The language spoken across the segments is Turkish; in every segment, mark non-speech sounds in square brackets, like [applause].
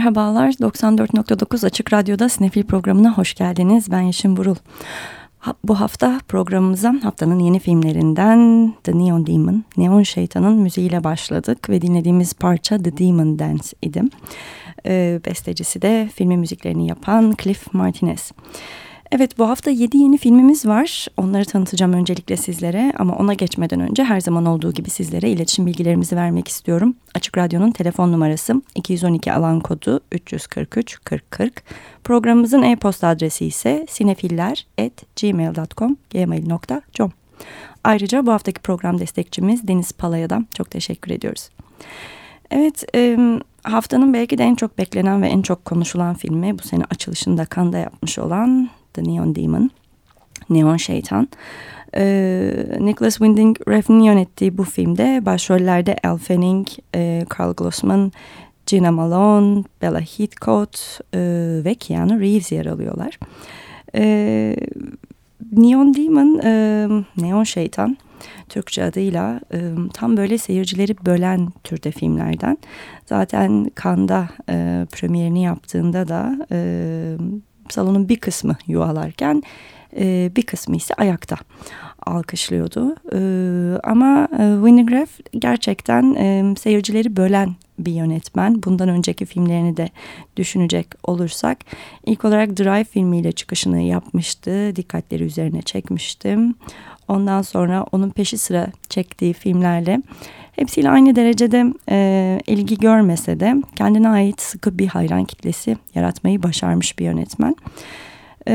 Merhabalar, 94.9 Açık Radyo'da Sinefil programına hoş geldiniz. Ben Yeşim Burul. Ha, bu hafta programımıza haftanın yeni filmlerinden The Neon Demon, Neon Şeytan'ın müziğiyle başladık ve dinlediğimiz parça The Demon Dance idi. Ee, bestecisi de filmin müziklerini yapan Cliff Martinez. Evet bu hafta 7 yeni filmimiz var. Onları tanıtacağım öncelikle sizlere ama ona geçmeden önce her zaman olduğu gibi sizlere iletişim bilgilerimizi vermek istiyorum. Açık Radyo'nun telefon numarası 212 alan kodu 343 40 40. Programımızın e-posta adresi ise sinefiller@gmail.com gmail.com. Ayrıca bu haftaki program destekçimiz Deniz Pala'ya da çok teşekkür ediyoruz. Evet, e, haftanın belki de en çok beklenen ve en çok konuşulan filmi bu sene açılışında Kanda yapmış olan The Neon Demon, Neon Şeytan. Ee, Nicholas Winding Refn'in yönettiği bu filmde başrollerde Elle Fanning, e, Carl Glossman, Gina Malone, Bella Heathcote e, ve Keanu Reeves yer alıyorlar. E, Neon Demon, e, Neon Şeytan Türkçe adıyla e, tam böyle seyircileri bölen türde filmlerden. Zaten Kanda e, premierini yaptığında da e, salonun bir kısmı yuvalarken e, bir kısmı ise ayakta alkışlıyordu. E, ama e, Winograf gerçekten e, seyircileri bölen bir yönetmen. Bundan önceki filmlerini de düşünecek olursak ilk olarak Drive filmiyle çıkışını yapmıştı. Dikkatleri üzerine çekmiştim. Ondan sonra onun peşi sıra çektiği filmlerle hepsiyle aynı derecede e, ilgi görmese de kendine ait sıkı bir hayran kitlesi yaratmayı başarmış bir yönetmen. E,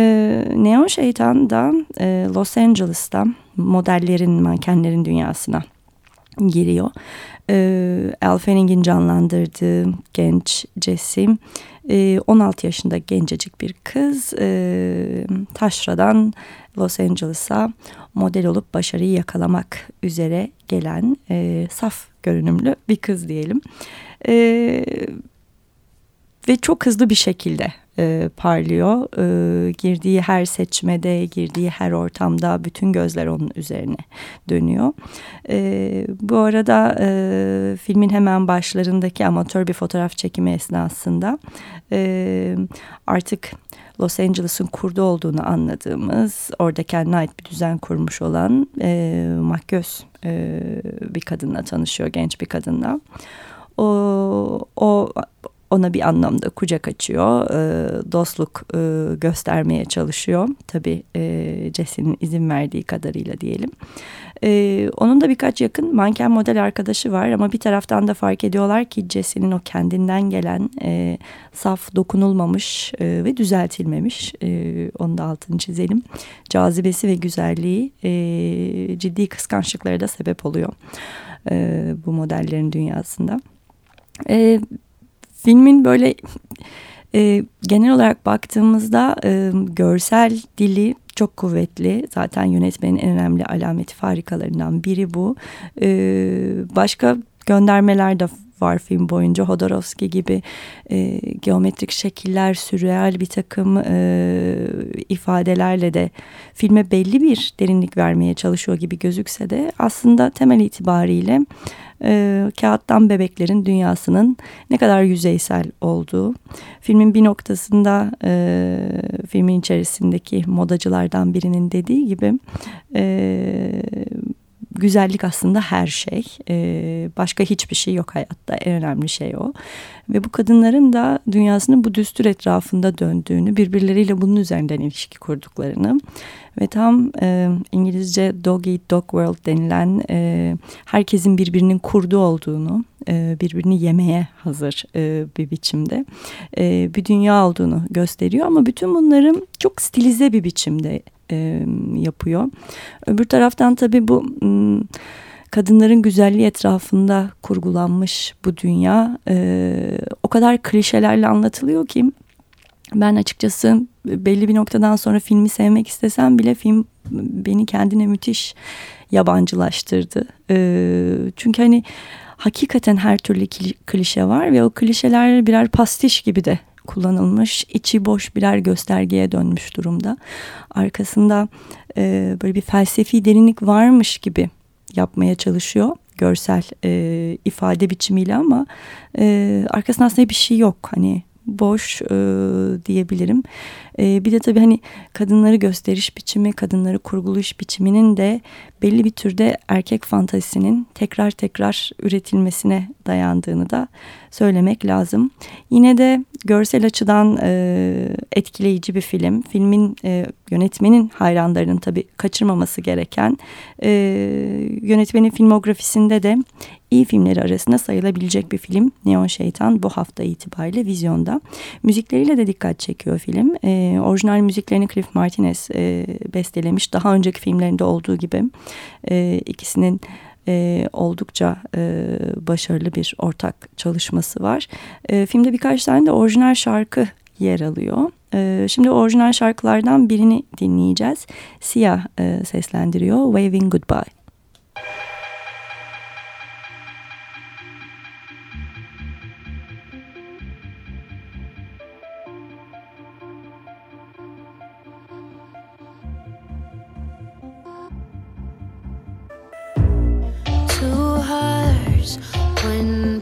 Neon Şeytan da e, Los Angeles'ta modellerin, mankenlerin dünyasına giriyor. E, Al canlandırdığı genç Jessim, e, 16 yaşında gencecik bir kız e, taşradan Los Angeles'a model olup başarıyı yakalamak üzere gelen e, saf görünümlü bir kız diyelim. Ve çok hızlı bir şekilde e, parlıyor. E, girdiği her seçmede, girdiği her ortamda bütün gözler onun üzerine dönüyor. E, bu arada e, filmin hemen başlarındaki amatör bir fotoğraf çekimi esnasında e, artık Los Angeles'ın kurdu olduğunu anladığımız, orada kendine ait bir düzen kurmuş olan e, mahköz e, bir kadınla tanışıyor, genç bir kadınla. O, o ona bir anlamda kucak açıyor, e, dostluk e, göstermeye çalışıyor. Tabii e, Jesse'nin izin verdiği kadarıyla diyelim. E, onun da birkaç yakın manken model arkadaşı var ama bir taraftan da fark ediyorlar ki Jesse'nin o kendinden gelen e, saf, dokunulmamış e, ve düzeltilmemiş, e, onu da altını çizelim, cazibesi ve güzelliği e, ciddi kıskançlıklara da sebep oluyor e, bu modellerin dünyasında. E, filmin böyle e, genel olarak baktığımızda e, görsel dili çok kuvvetli. Zaten yönetmenin en önemli alameti farikalarından biri bu. E, başka göndermeler de var film boyunca. Hodorowski gibi e, geometrik şekiller, sürreal bir takım e, ifadelerle de filme belli bir derinlik vermeye çalışıyor gibi gözükse de aslında temel itibariyle e, kağıttan bebeklerin dünyasının ne kadar yüzeysel olduğu. Filmin bir noktasında e, filmin içerisindeki modacılardan birinin dediği gibi e, güzellik aslında her şey. Ee, başka hiçbir şey yok hayatta. En önemli şey o. Ve bu kadınların da dünyasının bu düstur etrafında döndüğünü, birbirleriyle bunun üzerinden ilişki kurduklarını ve tam e, İngilizce dog eat dog world denilen e, herkesin birbirinin kurdu olduğunu, e, birbirini yemeye hazır e, bir biçimde e, bir dünya olduğunu gösteriyor. Ama bütün bunların çok stilize bir biçimde e, yapıyor. Öbür taraftan tabii bu kadınların güzelliği etrafında kurgulanmış bu dünya e, o kadar klişelerle anlatılıyor ki ben açıkçası belli bir noktadan sonra filmi sevmek istesem bile film beni kendine müthiş yabancılaştırdı. E, çünkü hani hakikaten her türlü klişe var ve o klişeler birer pastiş gibi de kullanılmış, içi boş birer göstergeye dönmüş durumda. Arkasında e, böyle bir felsefi derinlik varmış gibi yapmaya çalışıyor görsel e, ifade biçimiyle ama e, arkasında aslında bir şey yok. Hani boş e, diyebilirim. E, bir de tabii hani kadınları gösteriş biçimi, kadınları kurguluş biçiminin de belli bir türde erkek fantazisinin tekrar tekrar üretilmesine dayandığını da söylemek lazım. Yine de görsel açıdan e, etkileyici bir film. Filmin e, yönetmenin hayranlarının tabii kaçırmaması gereken e, yönetmenin filmografisinde de iyi filmleri arasında sayılabilecek bir film. Neon Şeytan bu hafta itibariyle vizyonda. Müzikleriyle de dikkat çekiyor film. E, orijinal müziklerini Cliff Martinez e, bestelemiş. Daha önceki filmlerinde olduğu gibi e, ikisinin e, oldukça e, başarılı bir ortak çalışması var. E, filmde birkaç tane de orijinal şarkı yer alıyor. E, şimdi orijinal şarkılardan birini dinleyeceğiz. Siyah e, seslendiriyor Waving Goodbye. when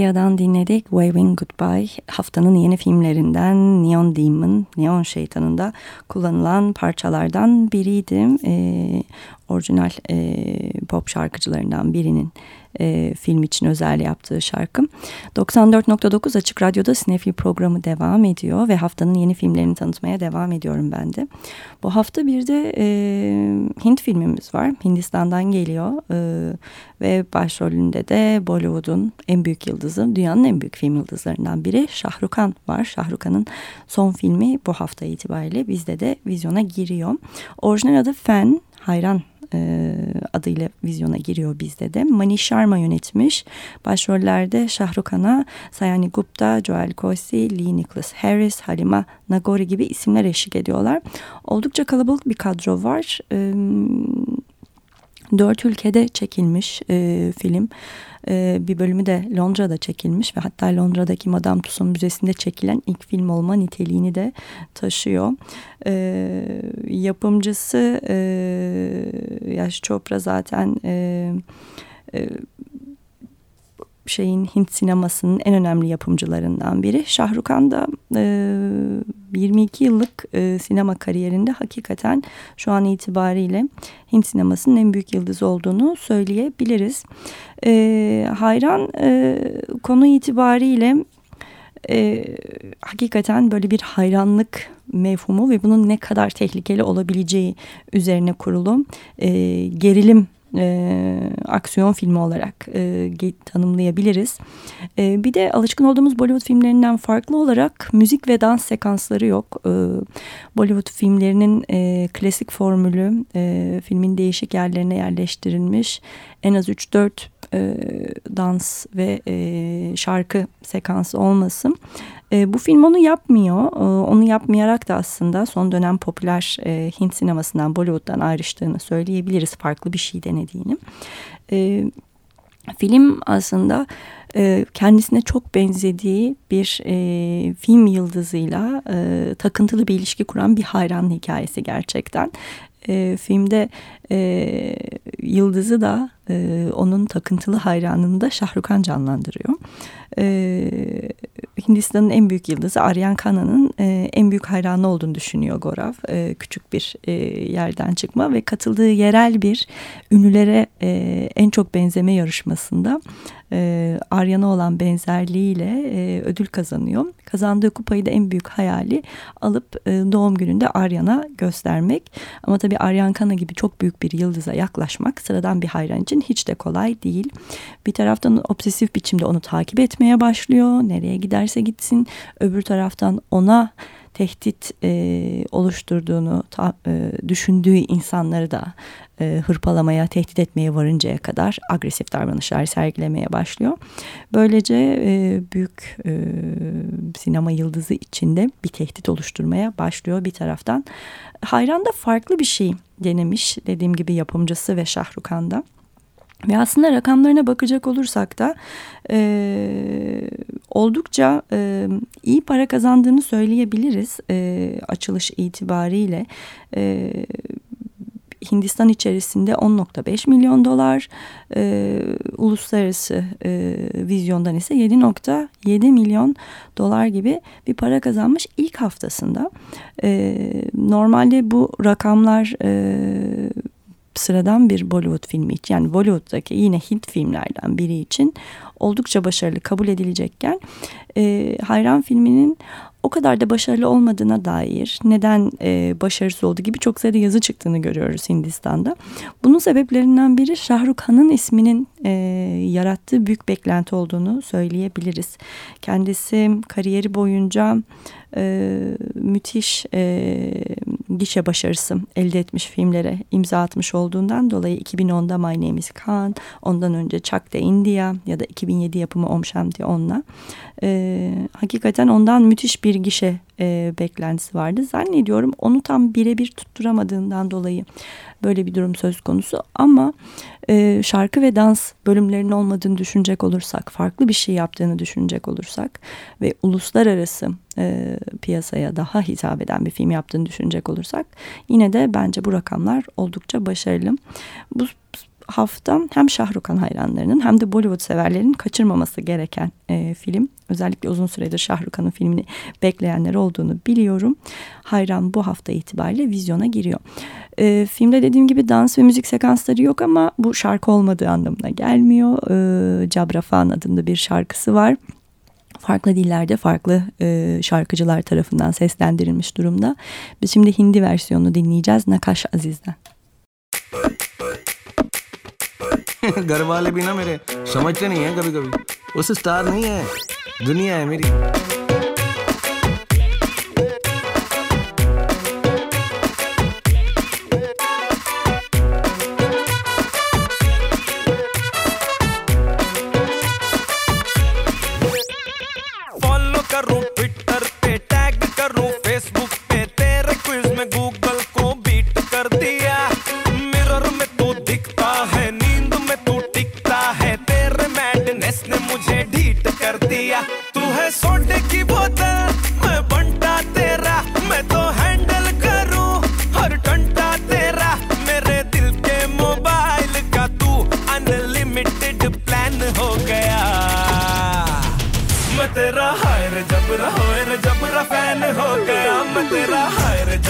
India'dan dinledik Waving Goodbye. Haftanın yeni filmlerinden Neon Demon, Neon Şeytanı'nda kullanılan parçalardan biriydi. Ee, orijinal e, pop şarkıcılarından birinin e, film için özel yaptığı şarkım. 94.9 Açık Radyo'da Sinefil programı devam ediyor ve haftanın yeni filmlerini tanıtmaya devam ediyorum ben de. Bu hafta bir de e, Hint filmimiz var. Hindistan'dan geliyor e, ve başrolünde de Bollywood'un en büyük yıldızı, dünyanın en büyük film yıldızlarından biri Şahrukan var. Şahrukan'ın son filmi bu hafta itibariyle bizde de vizyona giriyor. Orijinal adı Fan, hayran e, adıyla vizyona giriyor bizde de. Manish Sharma yönetmiş. Başrollerde Shahrukh Sayani Gupta, Joel Cosi, Lee Nicholas Harris, Halima Nagori gibi isimler eşlik ediyorlar. Oldukça kalabalık bir kadro var. E, dört ülkede çekilmiş e, film. E, bir bölümü de Londra'da çekilmiş ve hatta Londra'daki Madame Tussauds Müzesi'nde çekilen ilk film olma niteliğini de taşıyor. E, yapımcısı e, Yaş Chopra zaten... E, e, şeyin Hint sinemasının en önemli yapımcılarından biri. Şahrukan da e, 22 yıllık e, sinema kariyerinde hakikaten şu an itibariyle Hint sinemasının en büyük yıldızı olduğunu söyleyebiliriz. E, hayran e, konu itibariyle e, hakikaten böyle bir hayranlık mevhumu ve bunun ne kadar tehlikeli olabileceği üzerine kurulu e, gerilim e, aksiyon filmi olarak e, tanımlayabiliriz. E, bir de alışkın olduğumuz Bollywood filmlerinden farklı olarak müzik ve dans sekansları yok. E, Bollywood filmlerinin e, klasik formülü e, filmin değişik yerlerine yerleştirilmiş en az 3-4 e, dans ve e, şarkı sekansı olmasın. E, bu film onu yapmıyor. E, onu yapmayarak da aslında son dönem popüler e, Hint sinemasından, Bollywood'dan ayrıştığını söyleyebiliriz. Farklı bir şey denediğini. E, film aslında e, kendisine çok benzediği bir e, film yıldızıyla e, takıntılı bir ilişki kuran bir hayran hikayesi gerçekten. E, filmde e, Yıldız'ı da e, onun takıntılı hayranını da Şahrukan canlandırıyor. E, Hindistan'ın en büyük yıldızı Aryan Khana'nın e, en büyük hayranı olduğunu düşünüyor Gorav. E, küçük bir e, yerden çıkma ve katıldığı yerel bir ünlülere e, en çok benzeme yarışmasında e, Aryan'a olan benzerliğiyle e, ödül kazanıyor. Kazandığı kupayı da en büyük hayali alıp e, doğum gününde Aryan'a göstermek. Ama tabii Aryan Kana gibi çok büyük bir yıldıza yaklaşmak sıradan bir hayran için hiç de kolay değil. Bir taraftan obsesif biçimde onu takip etmeye başlıyor. Nereye giderse gitsin. Öbür taraftan ona tehdit e, oluşturduğunu ta, e, düşündüğü insanları da e, hırpalamaya, tehdit etmeye varıncaya kadar agresif davranışlar sergilemeye başlıyor. Böylece e, büyük e, sinema yıldızı içinde bir tehdit oluşturmaya başlıyor bir taraftan. Hayran da farklı bir şey denemiş dediğim gibi yapımcısı ve Şahrukan'da. Ve aslında rakamlarına bakacak olursak da e, oldukça e, iyi para kazandığını söyleyebiliriz e, açılış itibariyle. E, Hindistan içerisinde 10.5 milyon dolar, e, uluslararası e, vizyondan ise 7.7 milyon dolar gibi bir para kazanmış ilk haftasında. E, normalde bu rakamlar e, sıradan bir Bollywood filmi için yani Bollywood'daki yine Hint filmlerden biri için oldukça başarılı kabul edilecekken e, Hayran filminin o kadar da başarılı olmadığına dair neden e, başarısız olduğu gibi çok sayıda yazı çıktığını görüyoruz Hindistan'da. Bunun sebeplerinden biri Şahrukh Khan'ın isminin e, yarattığı büyük beklenti olduğunu söyleyebiliriz. Kendisi kariyeri boyunca e, müthiş e, gişe başarısı elde etmiş filmlere imza atmış olduğundan dolayı 2010'da My Name is Khan, ondan önce Chuck de India ya da 2007 yapımı Om Shanti On'la e, hakikaten ondan müthiş bir gişe e, beklentisi vardı. Zannediyorum onu tam birebir tutturamadığından dolayı böyle bir durum söz konusu ama e, şarkı ve dans bölümlerinin olmadığını düşünecek olursak, farklı bir şey yaptığını düşünecek olursak ve uluslararası e, piyasaya daha hitap eden bir film yaptığını düşünecek olursak yine de bence bu rakamlar oldukça başarılı. Bu hafta hem Şahrukhan hayranlarının hem de Bollywood severlerin kaçırmaması gereken e, film. Özellikle uzun süredir Şahrukhan'ın filmini bekleyenler olduğunu biliyorum. Hayran bu hafta itibariyle vizyona giriyor. E, filmde dediğim gibi dans ve müzik sekansları yok ama bu şarkı olmadığı anlamına gelmiyor. E, Cabrafan adında bir şarkısı var farklı dillerde farklı e, şarkıcılar tarafından seslendirilmiş durumda. Biz şimdi Hindi versiyonunu dinleyeceğiz Nakash Aziz'den. [laughs] घर वाले भी ना मेरे, समझते नहीं है कभी कभी उसे स्टार नहीं है। दुनिया है मेरी।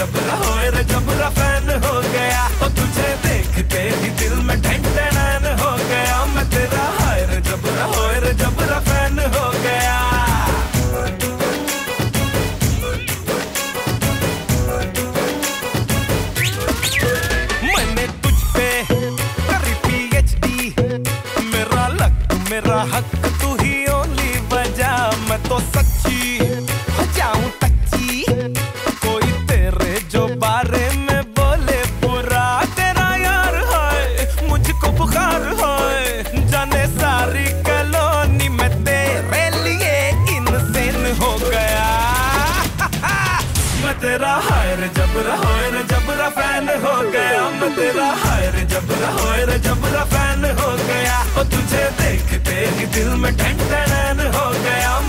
जबरा होए रे जबरा फ़ैन हो गया तो तुझे देखते ही दिल में ढंग नैन हो गया। मैं तेरा हाय रे जबरा होए रे जबरा फ़ैन हो गया। मैंने तुझ पे करी पीएचडी मेरा लक, मेरा हक, तू ही ओनली बजा मैं तो जबरा फ़ैन हो गया। तुझे दिल में हो गया।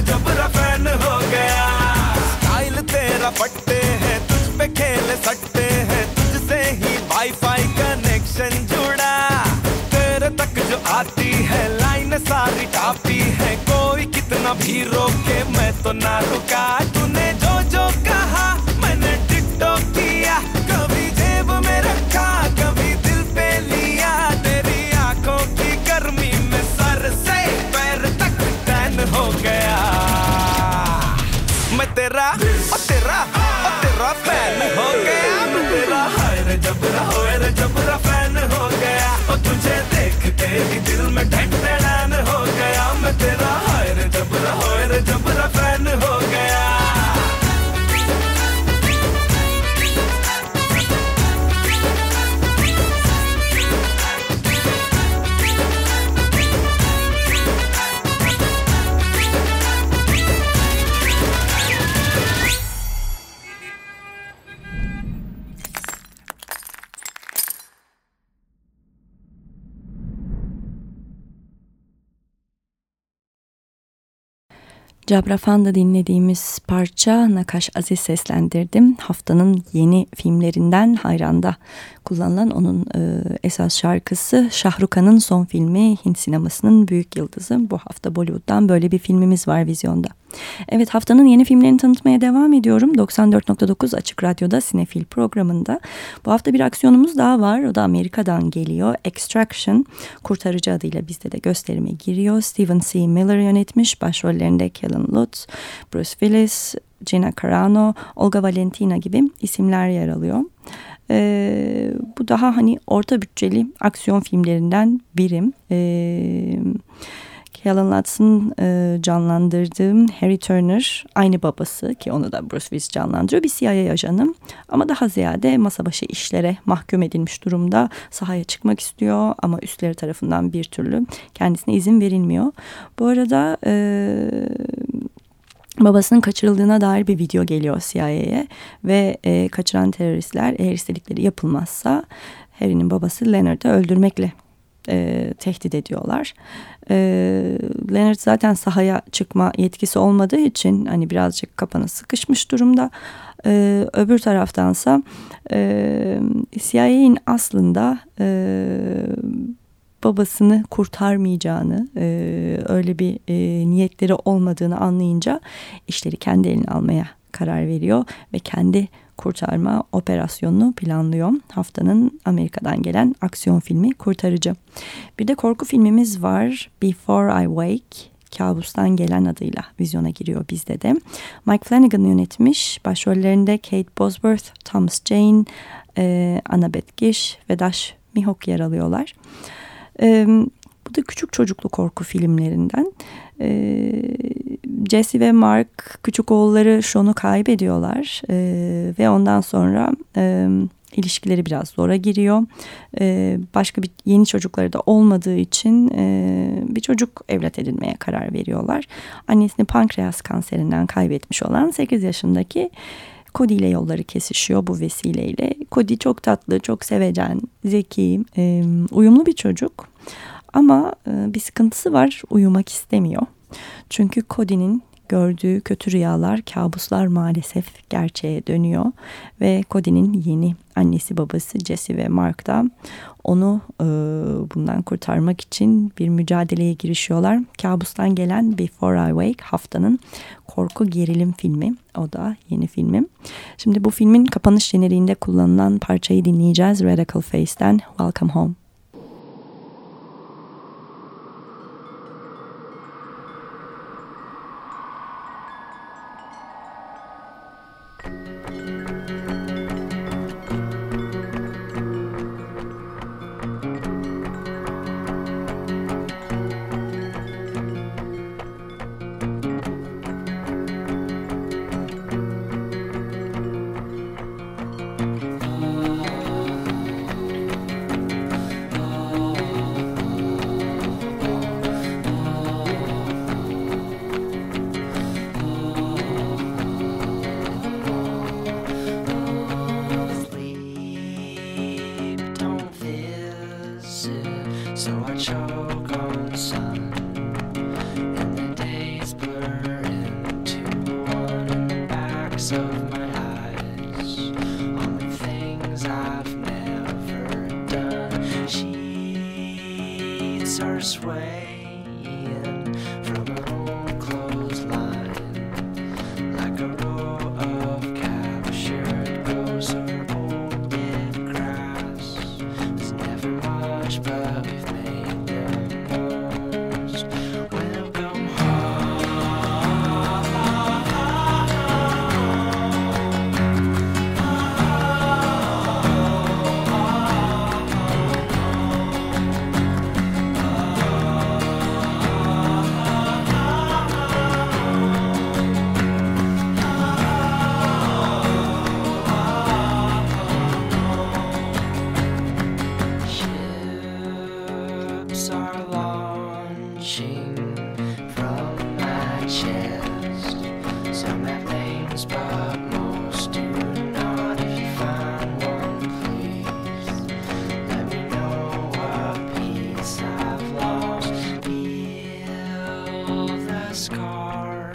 जबरा फ़ैन हो गया। तेरा है पे खेल सकते तुझसे ही कनेक्शन तेरे तक जो आती है लाइन सारी टापी है। कोई कितना भी रोके, मैं तो ना रुका। Cabrafan'da dinlediğimiz parça Nakaş Aziz seslendirdim. Haftanın yeni filmlerinden Hayran'da kullanılan onun e, esas şarkısı Şahrukhan'ın son filmi Hint sinemasının büyük yıldızı. Bu hafta Bollywood'dan böyle bir filmimiz var vizyonda. Evet haftanın yeni filmlerini tanıtmaya devam ediyorum. 94.9 Açık Radyo'da Sinefil programında. Bu hafta bir aksiyonumuz daha var. O da Amerika'dan geliyor. Extraction kurtarıcı adıyla bizde de gösterime giriyor. Steven C. Miller yönetmiş. Başrollerinde Kellen Lutz, Bruce Willis, Gina Carano, Olga Valentina gibi isimler yer alıyor. Ee, bu daha hani orta bütçeli aksiyon filmlerinden birim. Ee, Helen Lutz'ın e, canlandırdığı Harry Turner aynı babası ki onu da Bruce Willis canlandırıyor bir CIA ajanı ama daha ziyade masa başı işlere mahkum edilmiş durumda sahaya çıkmak istiyor ama üstleri tarafından bir türlü kendisine izin verilmiyor. Bu arada e, babasının kaçırıldığına dair bir video geliyor CIA'ye ve e, kaçıran teröristler eğer istedikleri yapılmazsa Harry'nin babası Leonard'ı öldürmekle e, tehdit ediyorlar. E, Leonard zaten sahaya çıkma yetkisi olmadığı için hani birazcık kapanı sıkışmış durumda. E, öbür taraftansa e, CIA'in aslında e, babasını kurtarmayacağını, e, öyle bir e, niyetleri olmadığını anlayınca işleri kendi eline almaya karar veriyor ve kendi kurtarma operasyonunu planlıyor. Haftanın Amerika'dan gelen aksiyon filmi Kurtarıcı. Bir de korku filmimiz var Before I Wake. Kabustan Gelen adıyla vizyona giriyor bizde de. Mike Flanagan yönetmiş. Başrollerinde Kate Bosworth, Thomas Jane, e, Annabeth Gish ve Dash Mihok yer alıyorlar. E, bu da küçük çocuklu korku filmlerinden. E, Jesse ve Mark küçük oğulları Sean'u kaybediyorlar e, ve ondan sonra e, ilişkileri biraz zora giriyor. E, başka bir yeni çocukları da olmadığı için e, bir çocuk evlat edinmeye karar veriyorlar. Annesini pankreas kanserinden kaybetmiş olan 8 yaşındaki Cody ile yolları kesişiyor bu vesileyle. Cody çok tatlı, çok sevecen, zeki, e, uyumlu bir çocuk. Ama e, bir sıkıntısı var, uyumak istemiyor. Çünkü Cody'nin gördüğü kötü rüyalar, kabuslar maalesef gerçeğe dönüyor. Ve Cody'nin yeni annesi babası Jesse ve Mark da onu e, bundan kurtarmak için bir mücadeleye girişiyorlar. Kabustan gelen Before I Wake haftanın korku gerilim filmi. O da yeni filmim. Şimdi bu filmin kapanış jeneriğinde kullanılan parçayı dinleyeceğiz. Radical Face'ten Welcome Home.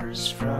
from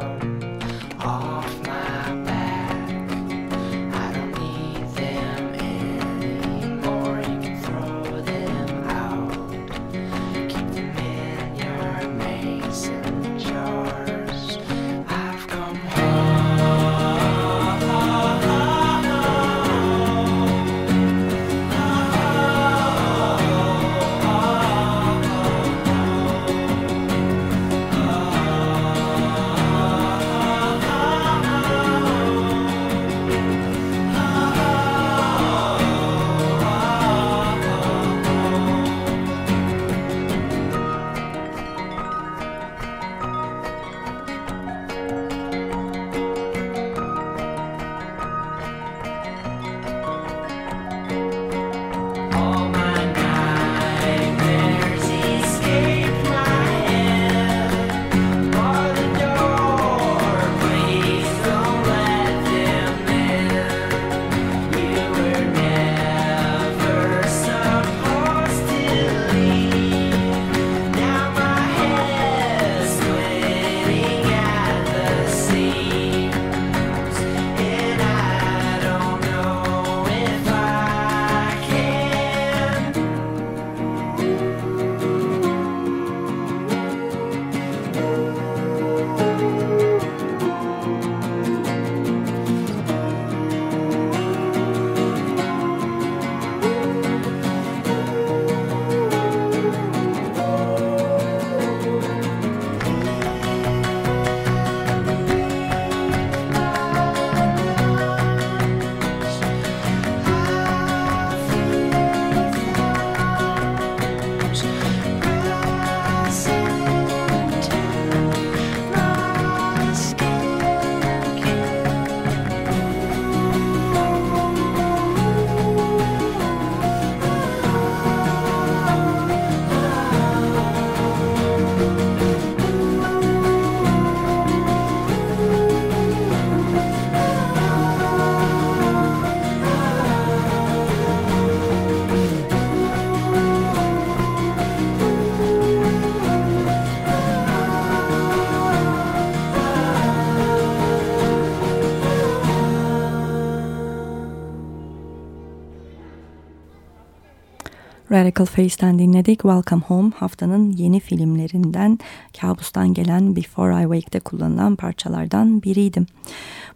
Radical Face'ten dinledik. Welcome Home haftanın yeni filmlerinden kabustan gelen Before I Wake'de kullanılan parçalardan biriydim.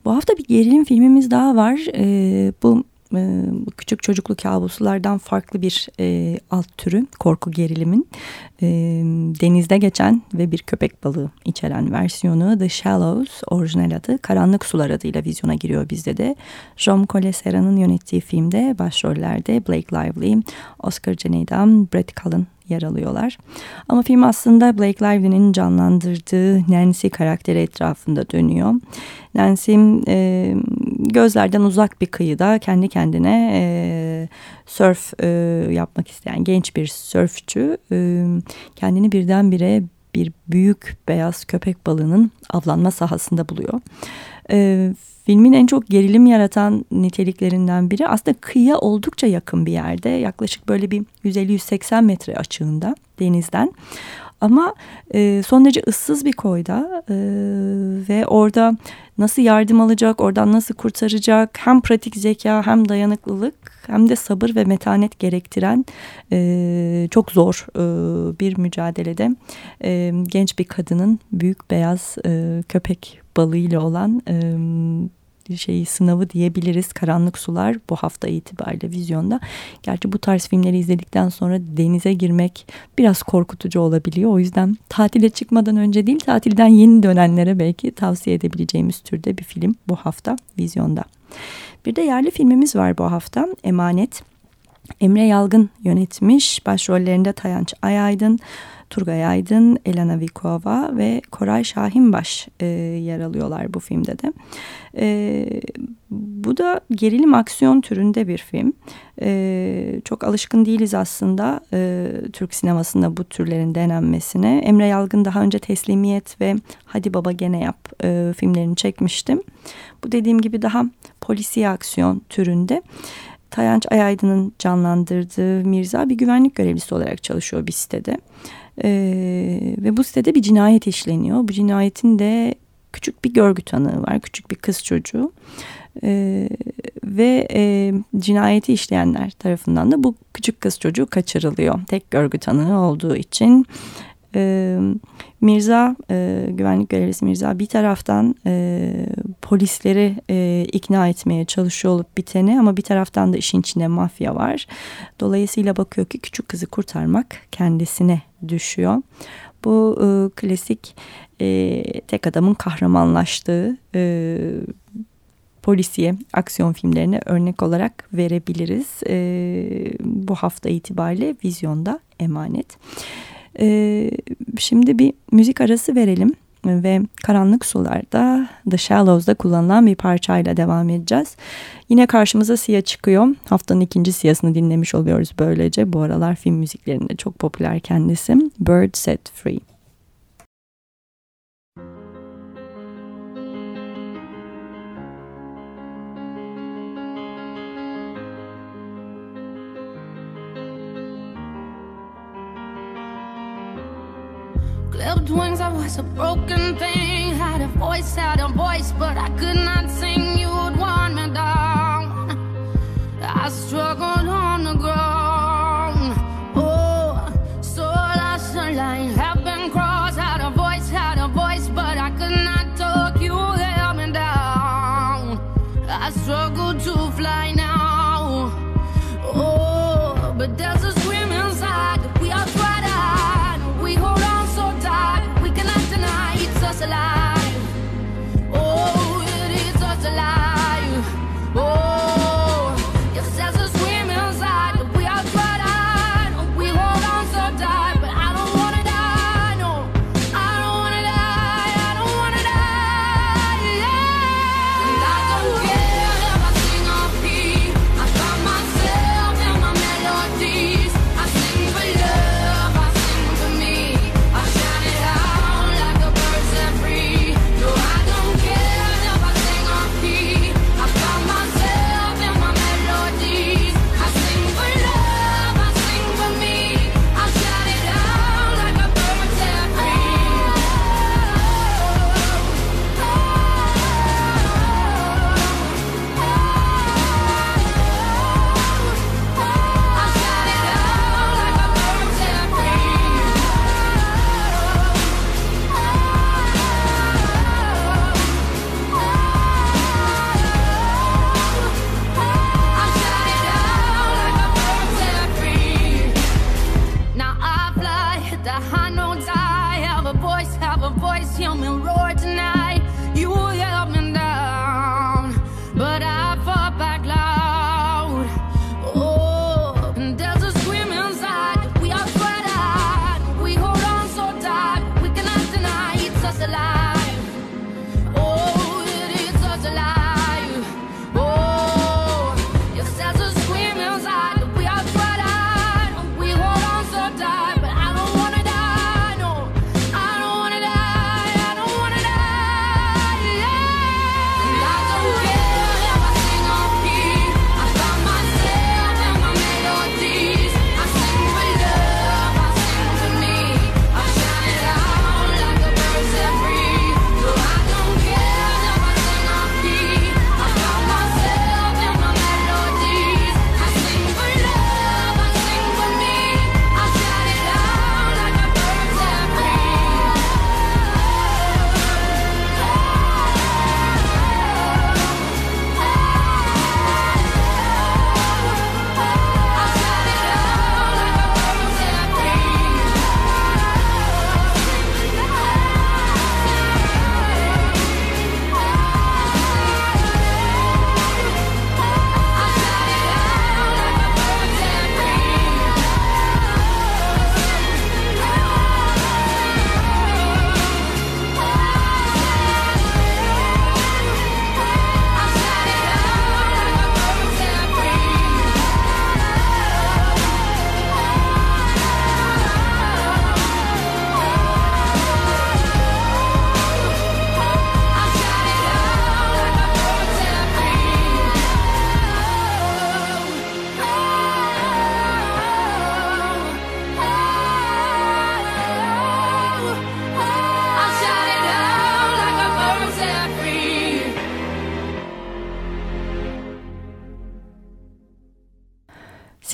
Bu hafta bir gerilim filmimiz daha var. Ee, bu e, küçük çocuklu kabuslardan farklı bir e, alt türü korku gerilimin e, denizde geçen ve bir köpek balığı içeren versiyonu The Shallows orijinal adı Karanlık Sular adıyla vizyona giriyor bizde de. Jom Cole yönettiği filmde başrollerde Blake Lively, Oscar Ceneydan, Brett Cullen yer alıyorlar. Ama film aslında Blake Lively'nin canlandırdığı Nancy karakteri etrafında dönüyor. Nancy e, gözlerden uzak bir kıyıda kendi kendine e, surf e, yapmak isteyen genç bir sörfçü e, kendini birdenbire bir büyük beyaz köpek balığının avlanma sahasında buluyor. E, filmin en çok gerilim yaratan niteliklerinden biri aslında kıyıya oldukça yakın bir yerde. Yaklaşık böyle bir 150-180 metre açığında denizden. Ama e, son derece ıssız bir koyda e, ve orada nasıl yardım alacak, oradan nasıl kurtaracak hem pratik zeka hem dayanıklılık hem de sabır ve metanet gerektiren e, çok zor e, bir mücadelede e, genç bir kadının büyük beyaz e, köpek balığıyla olan e, şeyi sınavı diyebiliriz. Karanlık Sular bu hafta itibariyle vizyonda. Gerçi bu tarz filmleri izledikten sonra denize girmek biraz korkutucu olabiliyor. O yüzden tatile çıkmadan önce değil tatilden yeni dönenlere belki tavsiye edebileceğimiz türde bir film bu hafta vizyonda. Bir de yerli filmimiz var bu hafta. Emanet. Emre Yalgın yönetmiş. Başrollerinde Tayanç Ayaydın, Turgay Aydın, Elena Vikova ve Koray Şahinbaş e, yer alıyorlar bu filmde de. E, bu da gerilim aksiyon türünde bir film. E, çok alışkın değiliz aslında e, Türk sinemasında bu türlerin denenmesine. Emre Yalgın daha önce Teslimiyet ve Hadi Baba Gene Yap e, filmlerini çekmiştim. Bu dediğim gibi daha polisiye aksiyon türünde. Tayanç Ayaydın'ın canlandırdığı Mirza bir güvenlik görevlisi olarak çalışıyor bir sitede. Ee, ve bu sitede bir cinayet işleniyor. Bu cinayetin de küçük bir görgü tanığı var. Küçük bir kız çocuğu. Ee, ve e, cinayeti işleyenler tarafından da bu küçük kız çocuğu kaçırılıyor. Tek görgü tanığı olduğu için e, Mirza, e, güvenlik görevlisi Mirza bir taraftan e, polisleri e, ikna etmeye çalışıyor olup biteni ama bir taraftan da işin içinde mafya var. Dolayısıyla bakıyor ki küçük kızı kurtarmak kendisine düşüyor. Bu e, klasik e, tek adamın kahramanlaştığı e, polisiye aksiyon filmlerine örnek olarak verebiliriz. E, bu hafta itibariyle vizyonda emanet. E, şimdi bir müzik arası verelim ve Karanlık Sular'da The Shallows'da kullanılan bir parçayla devam edeceğiz. Yine karşımıza Sia çıkıyor. Haftanın ikinci Sia'sını dinlemiş oluyoruz böylece. Bu aralar film müziklerinde çok popüler kendisi. Bird Set Free. Clipped wings, I was a broken thing. Had a voice, had a voice, but I could not sing. You would want me down. I struggled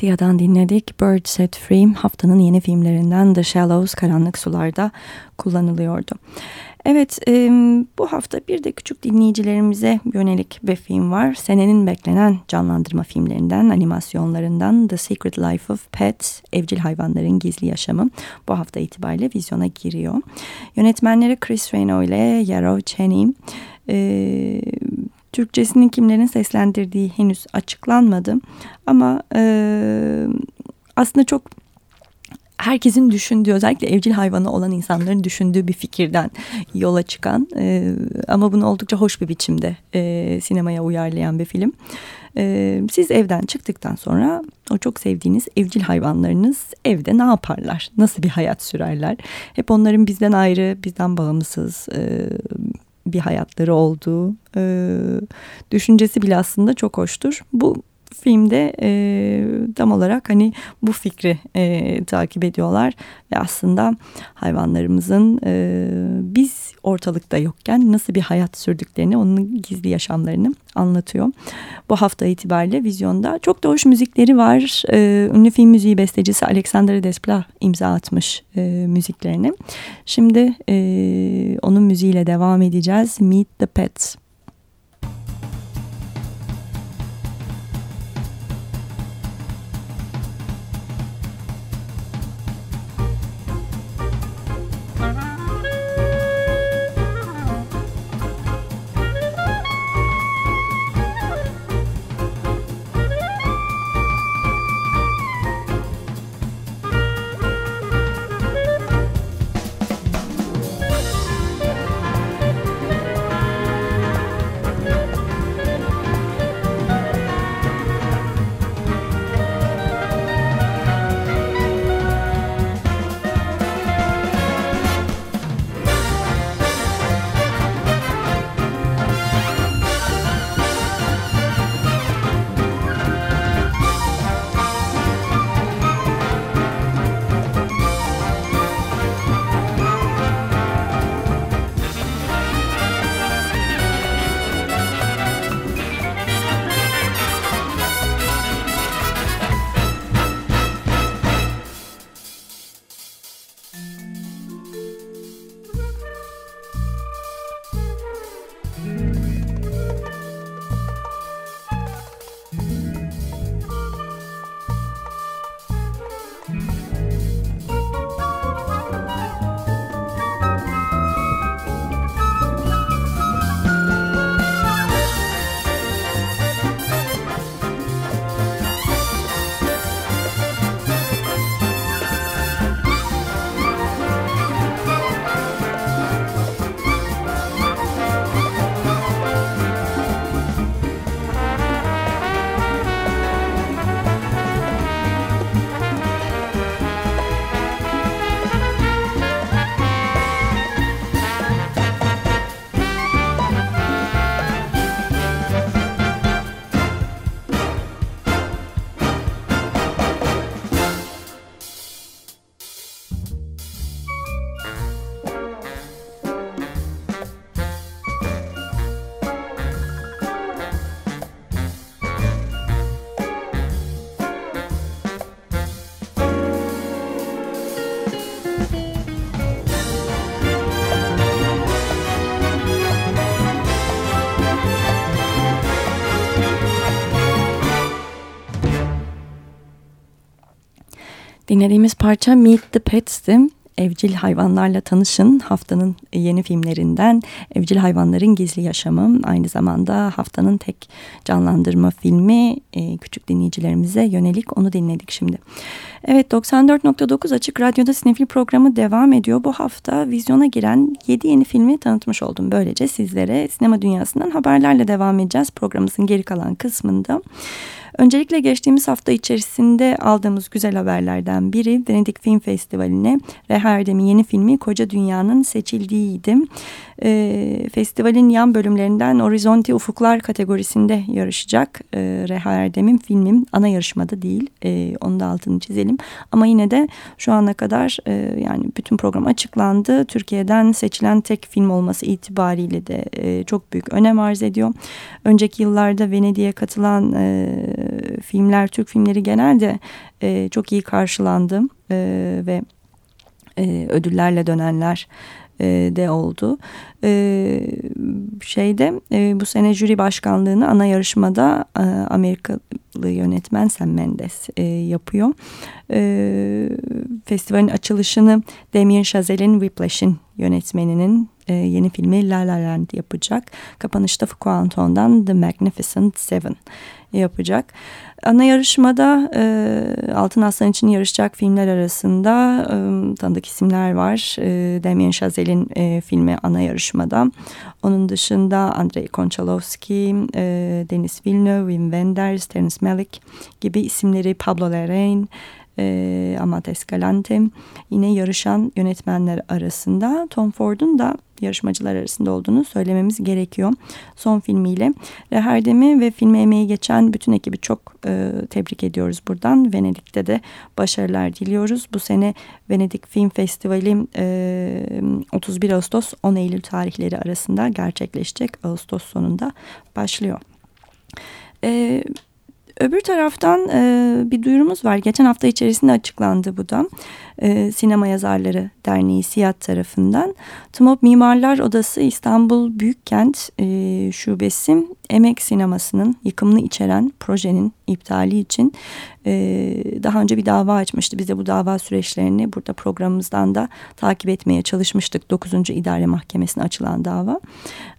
Siyah'dan dinledik. Bird Set Free haftanın yeni filmlerinden The Shallows Karanlık Sular'da kullanılıyordu. Evet bu hafta bir de küçük dinleyicilerimize yönelik bir film var. Senenin beklenen canlandırma filmlerinden, animasyonlarından The Secret Life of Pets, Evcil Hayvanların Gizli Yaşamı bu hafta itibariyle vizyona giriyor. Yönetmenleri Chris Reno ile Yarrow Cheney. E, Türkçesini kimlerin seslendirdiği henüz açıklanmadı. Ama e, aslında çok herkesin düşündüğü özellikle evcil hayvanı olan insanların düşündüğü bir fikirden yola çıkan e, ama bunu oldukça hoş bir biçimde e, sinemaya uyarlayan bir film. E, siz evden çıktıktan sonra o çok sevdiğiniz evcil hayvanlarınız evde ne yaparlar? Nasıl bir hayat sürerler? Hep onların bizden ayrı, bizden bağımsız e, bir hayatları olduğu e, düşüncesi bile aslında çok hoştur. Bu filmde e, tam olarak hani bu fikri e, takip ediyorlar ve aslında hayvanlarımızın e, biz ortalıkta yokken nasıl bir hayat sürdüklerini, onun gizli yaşamlarını anlatıyor. Bu hafta itibariyle vizyonda çok da hoş müzikleri var. E, ünlü film müziği bestecisi Alexander Desplat imza atmış e, müziklerini. Şimdi e, onun müziğiyle devam edeceğiz. Meet the Pets. Dinlediğimiz parça Meet the Pets'ti. Evcil hayvanlarla tanışın haftanın yeni filmlerinden Evcil Hayvanların Gizli Yaşamı aynı zamanda haftanın tek canlandırma filmi e, küçük dinleyicilerimize yönelik onu dinledik şimdi. Evet 94.9 Açık Radyo'da Sinefil programı devam ediyor. Bu hafta vizyona giren 7 yeni filmi tanıtmış oldum. Böylece sizlere sinema dünyasından haberlerle devam edeceğiz programımızın geri kalan kısmında. Öncelikle geçtiğimiz hafta içerisinde aldığımız güzel haberlerden biri Venedik Film Festivali'ne Reha Erdem'in yeni filmi Koca Dünya'nın seçildiğiydi. E, festivalin yan bölümlerinden Horizonti Ufuklar kategorisinde yarışacak e, Reha Erdem'in filmim ana yarışmada değil. E, onu da altını çizelim. Ama yine de şu ana kadar e, yani bütün program açıklandı. Türkiye'den seçilen tek film olması itibariyle de e, çok büyük önem arz ediyor. Önceki yıllarda Venedik'e katılan e, filmler, Türk filmleri genelde e, çok iyi karşılandı e, ve e, ödüllerle dönenler e, de oldu. E, şeyde e, bu sene jüri başkanlığını ana yarışmada e, Amerikalı yönetmen Sam Mendes e, yapıyor. E, festivalin açılışını Damien Chazelle'in Whiplash'in yönetmeninin e, yeni filmi La La Land yapacak. Kapanışta Foucault Anton'dan The Magnificent Seven yapacak. Ana yarışmada e, Altın Aslan için yarışacak filmler arasında e, tanıdık isimler var. E, Damien Chazelle'in e, filmi ana yarışmada. Onun dışında Andrei Konchalovsky, e, Denis Villeneuve, Wim Wenders, Terence Malick gibi isimleri Pablo Larraín, e, Amat Escalante yine yarışan yönetmenler arasında Tom Ford'un da yarışmacılar arasında olduğunu söylememiz gerekiyor. Son filmiyle Reherdem'i ve filme emeği geçen bütün ekibi çok e, tebrik ediyoruz buradan. Venedik'te de başarılar diliyoruz. Bu sene Venedik Film Festivali e, 31 Ağustos 10 Eylül tarihleri arasında gerçekleşecek. Ağustos sonunda başlıyor. Evet. Öbür taraftan e, bir duyurumuz var. Geçen hafta içerisinde açıklandı bu da. E, Sinema Yazarları Derneği SİAD tarafından. TMOB Mimarlar Odası İstanbul Büyükkent e, Şubesi Emek Sineması'nın yıkımını içeren projenin iptali için e, daha önce bir dava açmıştı. Biz de bu dava süreçlerini burada programımızdan da takip etmeye çalışmıştık. 9. İdare Mahkemesi'ne açılan dava.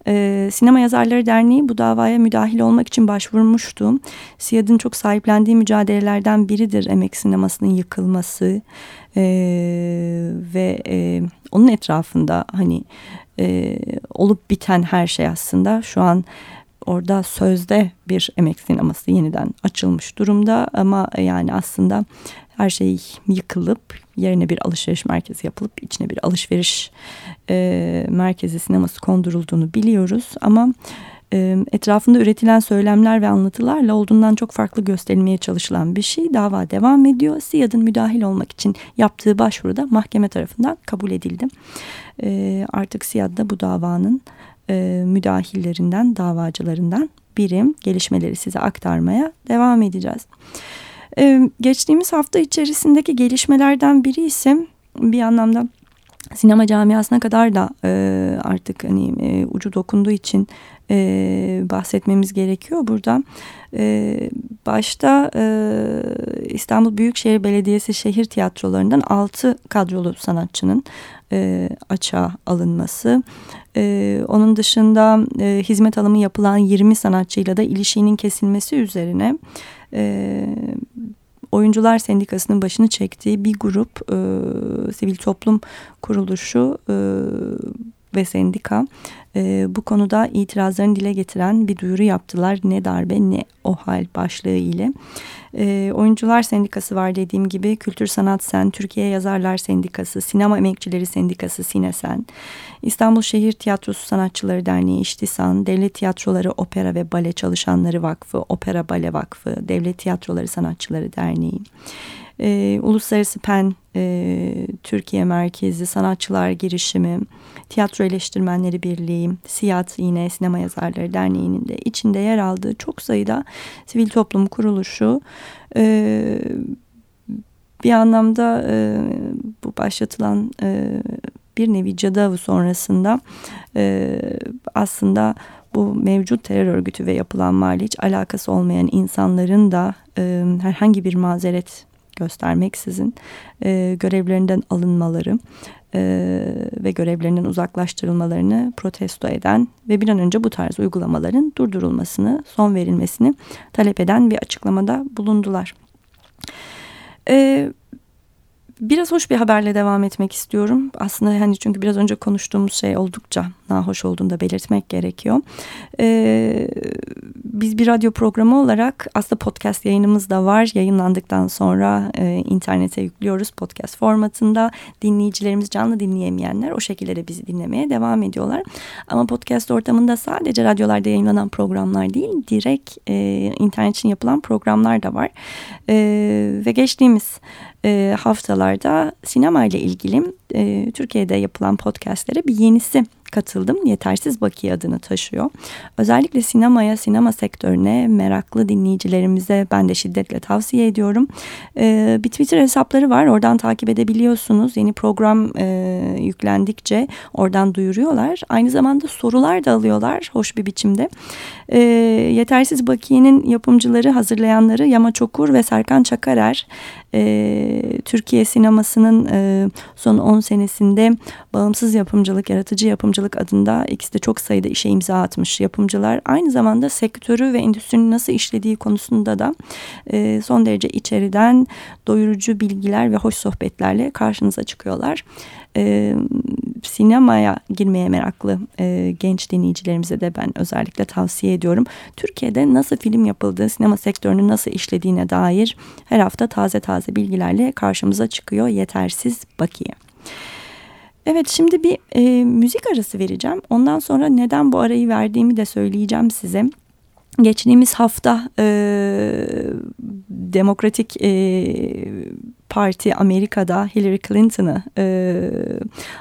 E, Sinema Yazarları Derneği bu davaya müdahil olmak için başvurmuştu. SİAD'ın çok sahiplendiği mücadelelerden biridir emek sinemasının yıkılması e, ve e, onun etrafında hani e, olup biten her şey aslında şu an orada sözde bir emek sineması yeniden açılmış durumda ama yani aslında her şey yıkılıp yerine bir alışveriş merkezi yapılıp içine bir alışveriş e, merkezi sineması kondurulduğunu biliyoruz ama e, etrafında üretilen söylemler ve anlatılarla olduğundan çok farklı gösterilmeye çalışılan bir şey dava devam ediyor. SİAD'ın müdahil olmak için yaptığı başvuruda mahkeme tarafından kabul edildi. E, artık SİAD da bu davanın e, müdahillerinden, davacılarından biri. Gelişmeleri size aktarmaya devam edeceğiz. Geçtiğimiz hafta içerisindeki gelişmelerden biri ise bir anlamda sinema camiasına kadar da e, artık hani e, ucu dokunduğu için e, bahsetmemiz gerekiyor burada. Başta İstanbul Büyükşehir Belediyesi şehir tiyatrolarından altı kadrolu sanatçının açığa alınması. Onun dışında hizmet alımı yapılan 20 sanatçıyla da ilişiğinin kesilmesi üzerine e, Oyuncular Sendikası'nın başını çektiği bir grup e, sivil toplum kuruluşu e, ve sendika e, bu konuda itirazlarını dile getiren bir duyuru yaptılar. Ne darbe ne o hal başlığı ile. E, Oyuncular Sendikası var dediğim gibi Kültür Sanat Sen, Türkiye Yazarlar Sendikası, Sinema Emekçileri Sendikası Sinesen, İstanbul Şehir Tiyatrosu Sanatçıları Derneği İştisan, Devlet Tiyatroları Opera ve Bale Çalışanları Vakfı, Opera Bale Vakfı, Devlet Tiyatroları Sanatçıları Derneği, e, Uluslararası PEN e, Türkiye Merkezi Sanatçılar Girişimi, Tiyatro Eleştirmenleri Birliği, SİAD yine Sinema Yazarları Derneği'nin de içinde yer aldığı çok sayıda sivil toplum kuruluşu e, bir anlamda e, bu başlatılan e, bir nevi cadı sonrasında e, aslında bu mevcut terör örgütü ve yapılanmayla hiç alakası olmayan insanların da e, herhangi bir mazeret göstermeksizin e, görevlerinden alınmaları e, ve görevlerinden uzaklaştırılmalarını protesto eden ve bir an önce bu tarz uygulamaların durdurulmasını, son verilmesini talep eden bir açıklamada bulundular. E, Biraz hoş bir haberle devam etmek istiyorum. Aslında hani çünkü biraz önce konuştuğumuz şey oldukça nahoş olduğunu da belirtmek gerekiyor. Ee, biz bir radyo programı olarak aslında podcast yayınımız da var. Yayınlandıktan sonra e, internete yüklüyoruz podcast formatında. Dinleyicilerimiz canlı dinleyemeyenler o şekilde de bizi dinlemeye devam ediyorlar. Ama podcast ortamında sadece radyolarda yayınlanan programlar değil, direkt e, internet için yapılan programlar da var. E, ve geçtiğimiz e, haftalarda sinema ile ilgili e, Türkiye'de yapılan podcastlere bir yenisi katıldım. Yetersiz Bakiye adını taşıyor. Özellikle sinemaya, sinema sektörüne meraklı dinleyicilerimize ben de şiddetle tavsiye ediyorum. Ee, bir Twitter hesapları var. Oradan takip edebiliyorsunuz. Yeni program e, yüklendikçe oradan duyuruyorlar. Aynı zamanda sorular da alıyorlar hoş bir biçimde. Ee, Yetersiz Bakiye'nin yapımcıları, hazırlayanları Yama Çokur ve Serkan Çakarer. Ee, Türkiye sinemasının e, son 10 senesinde bağımsız yapımcılık, yaratıcı yapımcılık adında ikisi de çok sayıda işe imza atmış yapımcılar. Aynı zamanda sektörü ve endüstrinin nasıl işlediği konusunda da e, son derece içeriden doyurucu bilgiler ve hoş sohbetlerle karşınıza çıkıyorlar e, sinemaya girmeye meraklı e, genç dinleyicilerimize de ben özellikle tavsiye ediyorum. Türkiye'de nasıl film yapıldığı, sinema sektörünün nasıl işlediğine dair her hafta taze taze bilgilerle karşımıza çıkıyor. Yetersiz bakiye. Evet şimdi bir e, müzik arası vereceğim. Ondan sonra neden bu arayı verdiğimi de söyleyeceğim size. Geçtiğimiz hafta e, Demokratik e, Parti Amerika'da Hillary Clinton'ı e,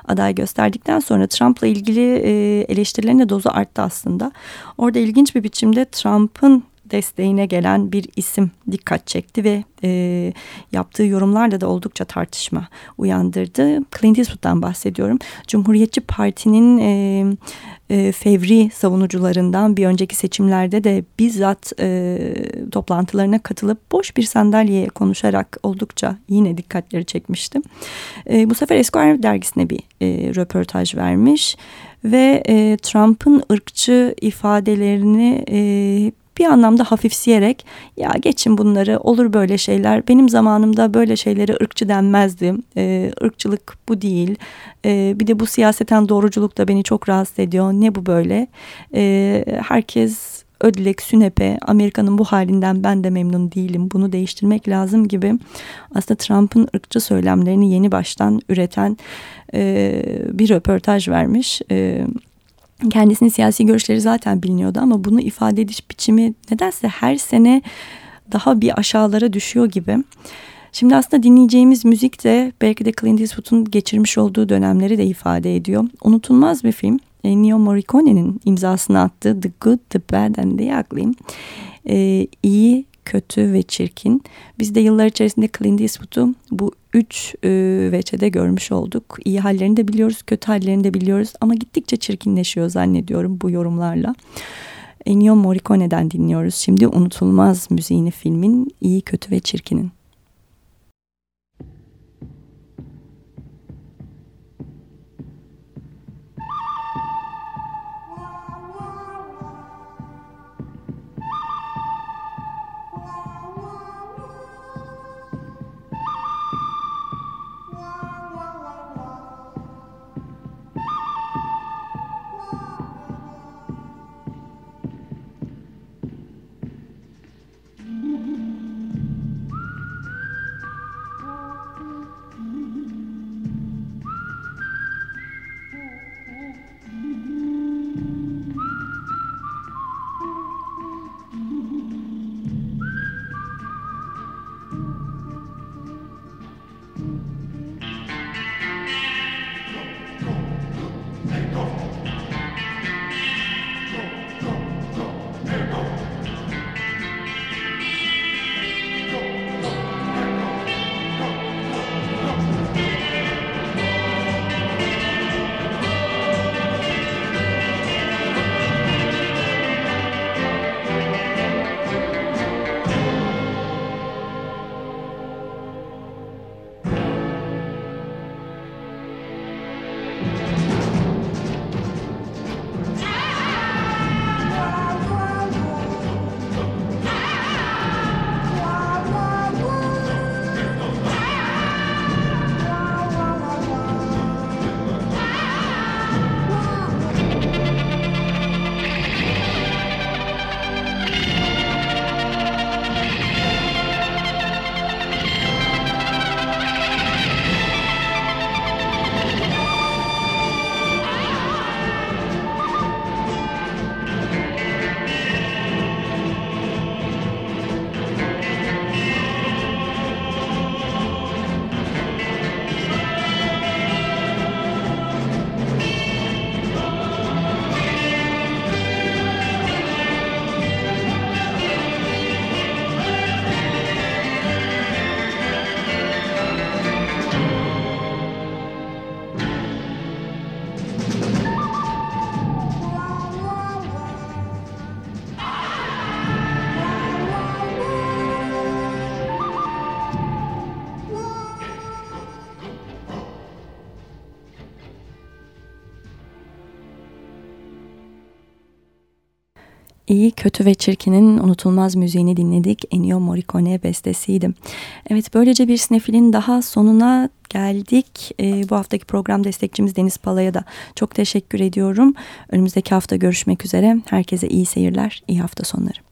aday gösterdikten sonra Trump'la ilgili e, eleştirilerin de dozu arttı aslında. Orada ilginç bir biçimde Trump'ın desteğine gelen bir isim dikkat çekti ve e, yaptığı yorumlarla da oldukça tartışma uyandırdı. Clint Eastwood'dan bahsediyorum. Cumhuriyetçi Parti'nin e, e, fevri savunucularından bir önceki seçimlerde de bizzat e, toplantılarına katılıp boş bir sandalyeye konuşarak oldukça yine dikkatleri çekmişti. E, bu sefer Esquire dergisine bir e, röportaj vermiş ve e, Trump'ın ırkçı ifadelerini e, bir anlamda hafifseyerek ya geçin bunları olur böyle şeyler. Benim zamanımda böyle şeylere ırkçı denmezdi. E, ırkçılık bu değil. E, bir de bu siyaseten doğruculuk da beni çok rahatsız ediyor. Ne bu böyle? E, herkes ödlek, sünepe, Amerika'nın bu halinden ben de memnun değilim, bunu değiştirmek lazım gibi aslında Trump'ın ırkçı söylemlerini yeni baştan üreten e, bir röportaj vermiş. E, Kendisinin siyasi görüşleri zaten biliniyordu ama bunu ifade ediş biçimi nedense her sene daha bir aşağılara düşüyor gibi. Şimdi aslında dinleyeceğimiz müzik de belki de Clint Eastwood'un geçirmiş olduğu dönemleri de ifade ediyor. Unutulmaz bir film. Ennio Morricone'nin imzasını attığı The Good, The Bad and The Ugly. Ee, iyi, kötü ve çirkin. Biz de yıllar içerisinde Clint Eastwood'u bu üç e, veçede görmüş olduk. İyi hallerini de biliyoruz, kötü hallerini de biliyoruz ama gittikçe çirkinleşiyor zannediyorum bu yorumlarla. Ennio Morricone'den dinliyoruz. Şimdi unutulmaz müziğini filmin iyi, kötü ve çirkinin. İyi, Kötü ve Çirkin'in unutulmaz müziğini dinledik. Ennio Morricone bestesiydi. Evet böylece bir sinefilin daha sonuna geldik. E, bu haftaki program destekçimiz Deniz Pala'ya da çok teşekkür ediyorum. Önümüzdeki hafta görüşmek üzere. Herkese iyi seyirler, iyi hafta sonları.